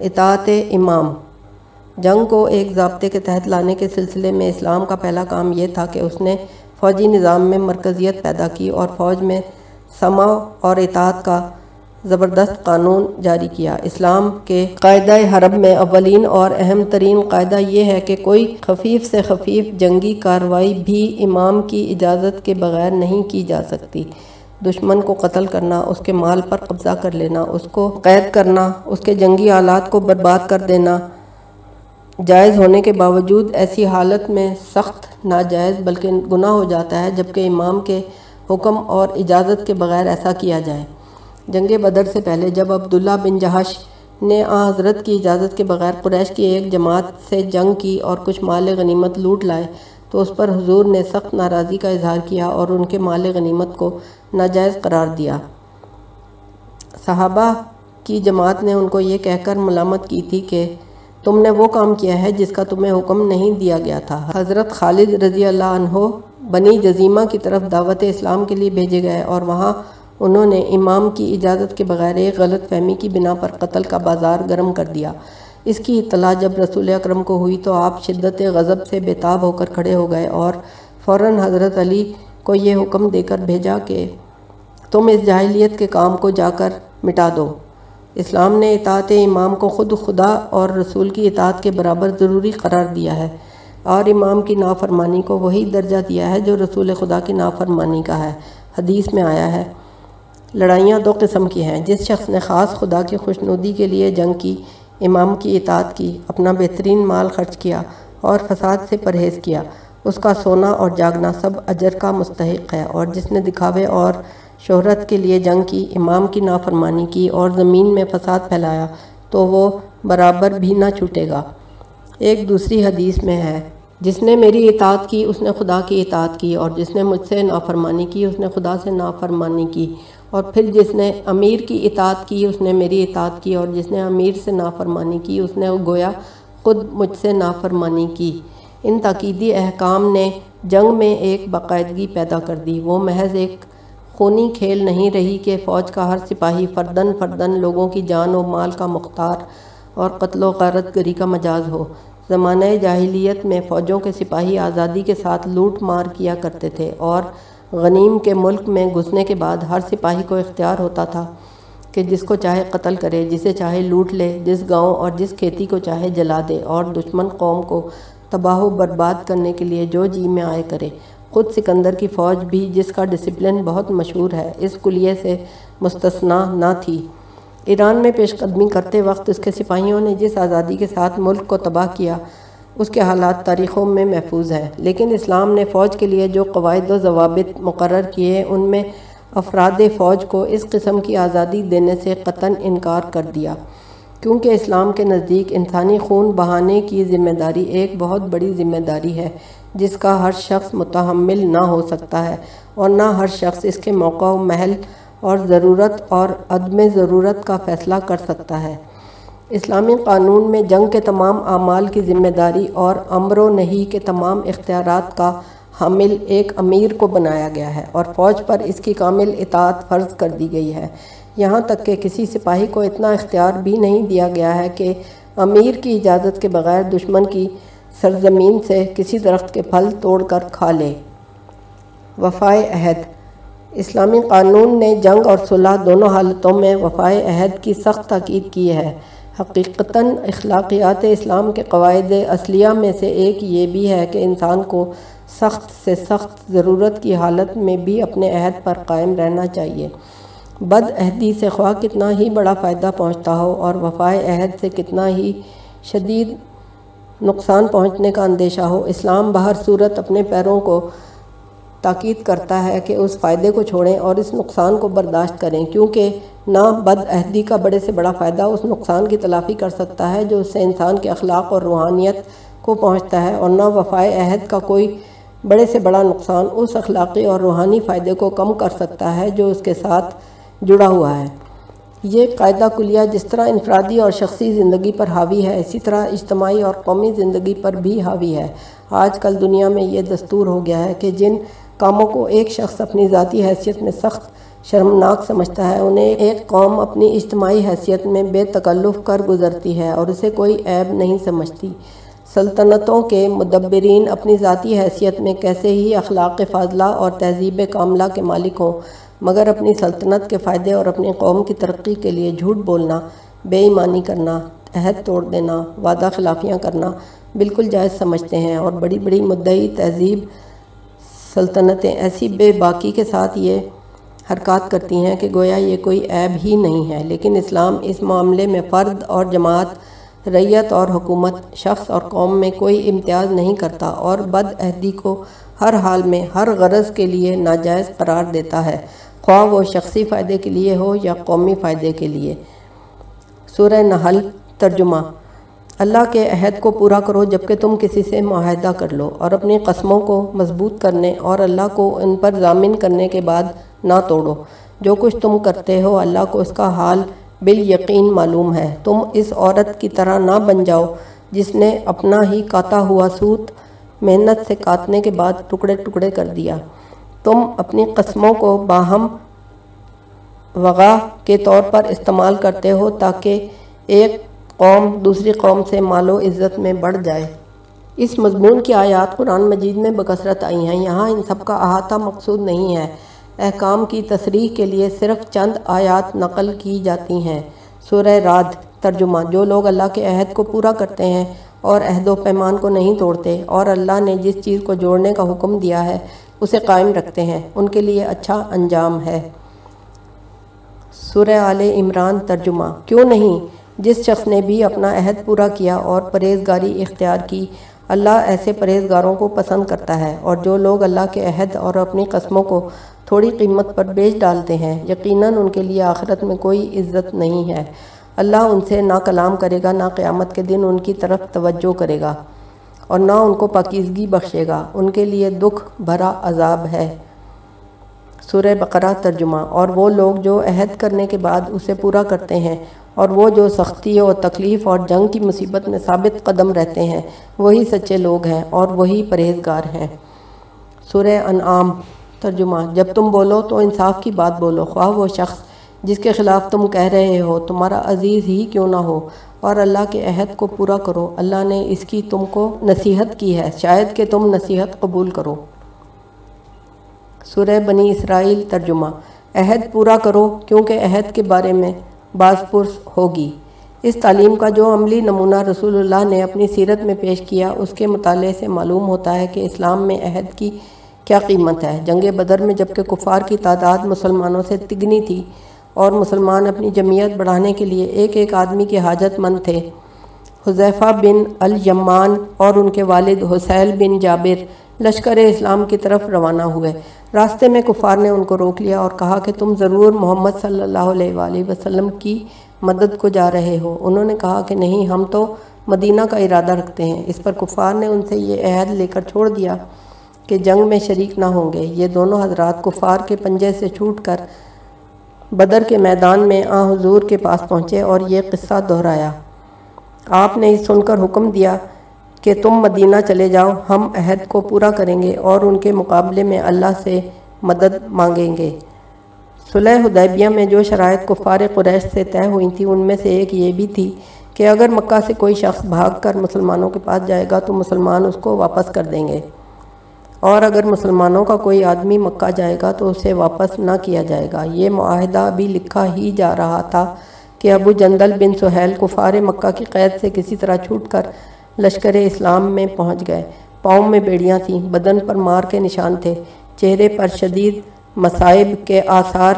اطاعت امام۔ جنگ کو ایک ضابطے کے تحت لانے کے سلسلے میں اسلام کا پہلا کام یہ تھا کہ اس نے فوجی نظام میں مرکزیت پیدا کی اور فوج میں سما اور اطاعت کا زبردست قانون جاری کیا۔ اسلام کے قاعدہ حرب میں اولین اور اہم ترین قاعدہ یہ ہے کہ کوئی خفیف سے خفیف جنگی کارروائی بھی امام کی اجازت کے بغیر نہیں کی جا سکتی۔ دشمن کو قتل کرنا، اس کے مال پر قبضہ کر لینا، اس کو قید کرنا، اس کے جنگی آلات کو برباد کر دینا۔ جائز ہونے کے باوجود ایسی حالت میں سخت، ناجائز بلکہ گناہ ہو جاتا ہے جبکہ امام کے حکم اور اجازت کے بغیر ایسا کیا جائے۔ جنگ بدر سے پہلے جب عبداللہ بن جہش نے آ حضرت کی اجازت کے بغیر قریش کی ایک جماعت سے جنگ کی اور کچھ مال غنیمت لوٹ لائے تو اس پر حضور نے سخت ناراضی کا اظہار کیا اور ان کے مال غنیمت کو ناجائز قرار دیا۔ صحابہ کی جماعت نے ان کو یہ کہہ کر ملامت کی تھی کہ تم نے وہ کام کیا ہے جس کا تمہیں حکم نہیں دیا گیا تھا۔ حضرت خالد رضی اللہ عنہ بنی جزیمہ کی طرف دعوت اسلام کے لیے بھیجے گئے اور وہاں انہوں نے امام کی اجازت کے بغیر ایک غلط فہمی کی بنا پر قتل کا بازار گرم کر دیا۔ اس کی اطلاع جب رسول اکرم کو ہوئی تو آپ شدت غضب سے بےتاب ہو کر کھڑے ہو گئے اور فوراً حضرت علی کو یہ حکم دے کر بھیجا کہ تم اس جاہلیت کے کام کو جا کر مٹا دو۔ اسلام نے اطاعت امام کو خود خدا اور رسول کی اطاعت کے برابر ضروری قرار دیا ہے اور امام کی نافرمانی کو وہی درجہ دیا ہے جو رسول خدا کی نافرمانی کا ہے۔ حدیث میں آیا ہے، لڑائیاں دو قسم کی ہیں، جس شخص نے خاص خدا کی خوشنودی کے لیے جنگ کی امام کی اطاعت کی، اپنا بہترین مال خرچ کیا اور فساد سے پرہیز کیا۔ اس کا سونا اور جاگنا سب اجر کا مستحق ہے اور جس نے دکھاوے اور شہرت کے لیے جنگ کی، امام کی نافرمانی کی اور زمین میں فساد پھیلایا تو وہ برابر بھی نہ چھوٹے گا۔ ایک دوسری حدیث میں ہے، جس نے میری اطاعت کی، اس نے خدا کی اطاعت کی اور جس نے مجھ سے نافرمانی کی، اس نے خدا سے نافرمانی کی۔ اور پھر جس نے امیر کی اطاعت کی، اس نے میری اطاعت کی اور جس نے امیر سے نافرمانی کی، اس نے گویا خود مجھ سے نافرمانی کی۔ ان تاکیدی احکام نے جنگ میں ایک باقاعدگی پیدا کر دی۔ وہ محض ایک خونی کھیل نہیں رہی کہ فوج کا ہر سپاہی فردن فردن لوگوں کی جان و مال کا مختار اور قتل و غارت گری کا مجاز ہو۔ زمانہ جاہلیت میں فوجوں کے سپاہی آزادی کے ساتھ لوٹ مار کیا کرتے تھے اور غنیم کے ملک میں گھسنے کے بعد ہر سپاہی کو اختیار ہوتا تھا کہ جس کو چاہے قتل کرے، جسے چاہے لوٹ لے، جس گاؤں اور جس کھیتی کو چاہے جلا دے اور دشمن قوم کو تباہ و برباد کرنے کے لیے جو جی میں آئے کرے۔ خود سکندر کی فوج بھی جس کا ڈسپلن بہت مشہور ہے، اس کلیے سے مستثنا نہ تھی۔ ایران میں پیش قدمی کرتے وقت اس کے سپاہیوں نے جس آزادی کے ساتھ ملک کو تباہ کیا اس کے حالات تاریخوں میں محفوظ ہیں۔ لیکن اسلام نے فوج کے لیے جو قواعد و ضوابط مقرر کیے، ان میں افراد فوج کو اس قسم کی آزادی دینے سے قطن انکار کر دیا۔ کیونکہ اسلام کے نزدیک انسانی خون بہانے کی ذمہ داری ایک بہت بڑی ذمہ داری ہے، جس کا ہر شخص متحمل نہ ہو سکتا ہے اور نہ ہر شخص اس کے موقع و محل اور ضرورت اور عدم ضرورت کا فیصلہ کر سکتا ہے۔ اسلامی قانون میں جنگ کے تمام اعمال کی ذمہ داری اور امر و نہیں کے تمام اختیارات کا حامل ایک امیر کو بنایا گیا ہے اور فوج پر اس کی کامل اطاعت فرض کر دی گئی ہے۔ یہاں تک کہ کسی سپاہی کو اتنا اختیار بھی نہیں دیا گیا ہے کہ امیر کی اجازت کے بغیر دشمن کی سرزمین سے کسی درخت کے پھل توڑ کر کھا لے۔ وفائے عہد۔ اسلامی قانون نے جنگ اور صلح دونوں حالتوں میں وفائے عہد کی سخت تاکید کی ہے۔ حقیقتاً اخلاقیات اسلام کے قواعد اصلیہ میں سے ایک یہ بھی ہے کہ انسان کو سخت سے سخت ضرورت کی حالت میں بھی اپنے عہد پر قائم رہنا چاہیے۔ بد عہدی سے خواہ کتنا ہی بڑا فائدہ پہنچتا ہو اور وفائے عہد سے کتنا ہی شدید نقصان پہنچنے کا اندیشہ ہو، اسلام بہر صورت اپنے پیروں کو تاکید کرتا ہے کہ اس فائدے کو چھوڑیں اور اس نقصان کو برداشت کریں، کیونکہ نہ بد عہدی کا بڑے سے بڑا فائدہ اس نقصان کی تلافی کر سکتا ہے جو اس سے انسان کے اخلاق اور روحانیت کو پہنچتا ہے، اور نہ وفائے عہد کا کوئی بڑے سے بڑا نقصان اس اخلاقی اور روحانی فائدے کو کم کر سکتا ہے جو اس کے ساتھ جڑا ہوا ہے۔ یہ قاعدہ کلیہ جس طرح انفرادی اور شخصی زندگی پر حاوی ہے، اسی طرح اجتماعی اور قومی زندگی پر بھی حاوی ہے۔ آج کل دنیا میں یہ دستور ہو گیا ہے کہ جن کاموں کو ایک شخص اپنی ذاتی حیثیت میں سخت شرمناک سمجھتا ہے، انہیں ایک قوم اپنی اجتماعی حیثیت میں بے تکلف کر گزرتی ہے اور اسے کوئی عیب نہیں سمجھتی۔ سلطنتوں کے مدبرین اپنی ذاتی حیثیت میں کیسے ہی اخلاق فاضلہ اور تہذیب کاملہ کے مالک ہوں، مگر اپنی سلطنت کے فائدے اور اپنی قوم کی ترقی کے لیے جھوٹ بولنا، بے ایمانی کرنا، عہد توڑ دینا، وعدہ خلافیاں کرنا بالکل جائز سمجھتے ہیں اور بڑی بڑی مدعی تہذیب سلطنتیں ایسی بے باکی کے ساتھ یہ حرکات کرتی ہیں کہ گویا یہ کوئی عیب ہی نہیں ہے۔ لیکن اسلام اس معاملے میں فرد اور جماعت، ریت اور حکومت، شخص اور قوم میں کوئی امتیاز نہیں کرتا اور بد عہدی کو ہر حال میں ہر غرض کے لیے ناجائز قرار دیتا ہے۔ خواہ وہ شخصی فائدے کے لیے ہو یا قومی فائدے کے لیے۔ سورہ نحل ترجمہ اللہ کے عہد کو پورا کرو، جبکہ تم کسی سے معاہدہ کر لو اور اپنی قسموں کو مضبوط کرنے اور اللہ کو ان پر ضامن کرنے کے بعد نہ توڑو۔ جو کچھ تم کرتے ہو، اللہ کو اس کا حال بال یقین معلوم ہے۔ تم اس عورت کی طرح نہ بن جاؤ جس نے اپنا ہی کاتا ہوا سوت محنت سے کاٹنے کے بعد ٹکڑے ٹکڑے کر دیا۔ تم اپنی قسموں کو باہم وغا کے طور پر استعمال کرتے ہو تاکہ ایک قوم دوسری قوم سے مال و عزت میں بڑھ جائے۔ اس مضمون کی آیات قرآن مجید میں بکثرت آئی ہیں۔ یہاں ان سب کا احاطہ مقصود نہیں ہے۔ احکام کی تصریح کے لیے صرف چند آیات نقل کی جاتی ہیں۔ سورہ راد ترجمہ، جو لوگ اللہ کے عہد کو پورا کرتے ہیں اور عہد و پیمان کو نہیں توڑتے اور اللہ نے جس چیز کو جوڑنے کا حکم دیا ہے، اسے قائم رکھتے ہیں۔ ان کے لیے اچھا انجام ہے۔ سورہ آل عمران ترجمہ، کیوں نہیں؟ جس شخص نے بھی اپنا عہد پورا کیا اور پرہیزگاری اختیار کی، اللہ ایسے پرہیزگاروں کو پسند کرتا ہے اور جو لوگ اللہ کے عہد اور اپنی قسموں کو تھوڑی قیمت پر بیچ ڈالتے ہیں، یقیناً ان کے لیے آخرت میں کوئی عزت نہیں ہے۔ اللہ ان سے نہ کلام کرے گا، نہ قیامت کے دن ان کی طرف توجہ کرے گا اور نہ ان کو پاکیزگی بخشے گا۔ ان کے لیے دکھ بھرا عذاب ہے۔ سورہ بقرہ ترجمہ۔ اور وہ لوگ جو عہد کرنے کے بعد اسے پورا کرتے ہیں، اور وہ جو سختی اور تکلیف اور جنگ کی مصیبت میں ثابت قدم رہتے ہیں، وہی سچے لوگ ہیں اور وہی پرہیزگار ہیں۔ سورہ انعام ترجمہ۔ جب تم بولو تو انصاف کی بات بولو۔ خواہ وہ شخص جس کے خلاف تم کہہ رہے ہو، تمہارا عزیز ہی کیوں نہ ہو؟ اور اللہ کے عہد کو پورا کرو۔ اللہ نے اس کی تم کو نصیحت کی ہے۔ شاید کہ تم نصیحت قبول کرو۔ سورہ بنی اسرائیل ترجمہ۔ عہد پورا کرو کیونکہ عہد کے بارے میں بعض پرس ہوگی۔ اس تعلیم کا جو عملی نمونہ رسول اللہ نے اپنی سیرت میں پیش کیا، اس کے مطالعے سے معلوم ہوتا ہے کہ اسلام میں عہد کی کیا قیمت ہے۔ جنگ بدر میں جبکہ کفار کی تعداد مسلمانوں سے تگنی تھی اور مسلمان اپنی جمعیت بڑھانے کے لیے ایک ایک آدمی کے حاجت مند تھے، حذیفہ بن الیمان اور ان کے والد حسیل بن جابر۔ لشکر اسلام کی طرف روانہ ہوئے۔ راستے میں کفار نے ان کو روک لیا اور کہا کہ تم ضرور محمد صلی اللہ علیہ وآلہ وسلم کی مدد کو جا رہے ہو۔ انہوں نے کہا کہ نہیں، ہم تو مدینہ کا ارادہ رکھتے ہیں۔ اس پر کفار نے ان سے یہ عہد لے کر چھوڑ دیا کہ جنگ میں شریک نہ ہوں گے۔ یہ دونوں حضرات کفار کے پنجے سے چھوٹ کر بدر کے میدان میں آ حضور کے پاس پہنچے اور یہ قصہ دہرایا۔ آپ نے سن کر حکم دیا کہ تم مدینہ چلے جاؤ، ہم عہد کو پورا کریں گے اور ان کے مقابلے میں اللہ سے مدد مانگیں گے۔ صلح حدیبیہ میں جو شرائط کفار قریش سے طے ہوئی تھی ان میں سے ایک یہ بھی تھی کہ اگر مکہ سے کوئی شخص بھاگ کر مسلمانوں کے پاس جائے گا تو مسلمان اس کو واپس کر دیں گے۔ اور اگر مسلمانوں کا کوئی آدمی مکہ جائے گا تو اسے واپس نہ کیا جائے گا۔ یہ معاہدہ بھی لکھا ہی جا رہا تھا کہ ابو جندل بن سہیل کفار مکہ کی قید سے کسی طرح چھوٹ کر لشکر اسلام میں پہنچ گئے۔ پاؤں میں بیڑیاں تھیں، بدن پر مار کے نشان تھے۔ چہرے پر شدید مصائب کے آثار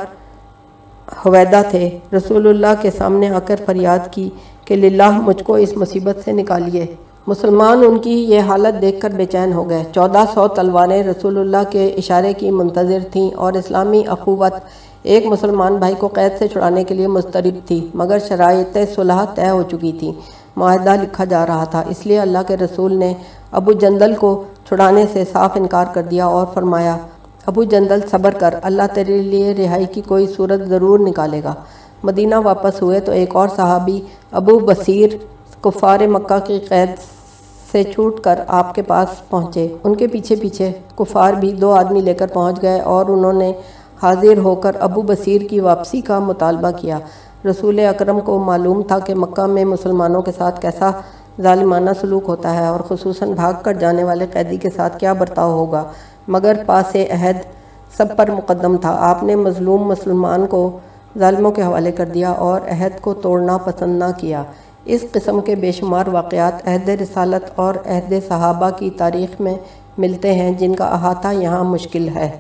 حویدہ تھے۔ رسول اللہ کے سامنے آ کر فریاد کی کہ للہ، مجھ کو اس مصیبت سے نکالیے۔ مسلمان ان کی یہ حالت دیکھ کر بے چین ہو گئے۔ چودہ سو تلواریں رسول اللہ کے اشارے کی منتظر تھیں اور اسلامی اخوت ایک مسلمان بھائی کو قید سے چھڑانے کے لیے مسترب تھی، مگر شرائط صلح طے ہو چکی تھی۔ معاہدہ لکھا جا رہا تھا، اس لیے اللہ کے رسول نے ابو جندل کو چھڑانے سے صاف انکار کر دیا اور فرمایا، ابو جندل، صبر کر، اللہ تیرے لیے رہائی کی کوئی صورت ضرور نکالے گا۔ مدینہ واپس ہوئے تو ایک اور صحابی، ابو بصیر، کفار مکہ کی قید سے چھوٹ کر آپ کے پاس پہنچے۔ ان کے پیچھے پیچھے کفار بھی دو آدمی لے کر پہنچ گئے اور انہوں نے حاضر ہو کر ابو بصیر کی واپسی کا مطالبہ کیا۔ رسول اکرم کو معلوم تھا کہ مکہ میں مسلمانوں کے ساتھ کیسا ظالمانہ سلوک ہوتا ہے اور خصوصاً بھاگ کر جانے والے قیدی کے ساتھ کیا برتاؤ ہوگا۔ مگر پاس عہد سب پر مقدم تھا۔ آپ نے مظلوم مسلمان کو ظالموں کے حوالے کر دیا اور عہد کو توڑنا پسند نہ کیا۔ اس قسم کے بے شمار واقعات عہد رسالت اور عہد صحابہ کی تاریخ میں ملتے ہیں جن کا احاطہ یہاں مشکل ہے۔